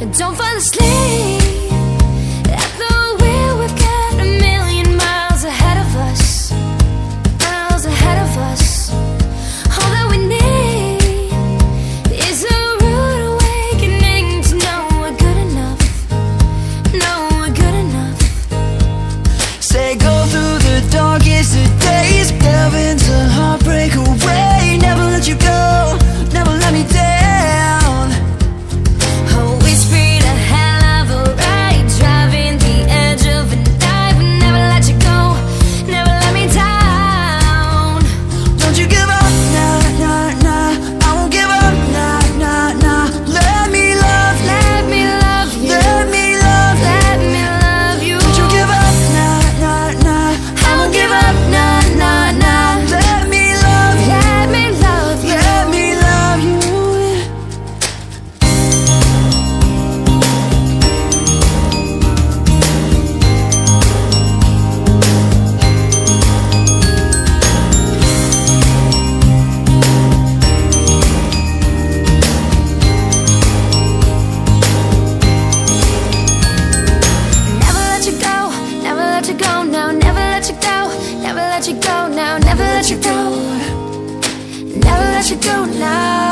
And don't fall asleep. go now, never let you go. Never let you go now.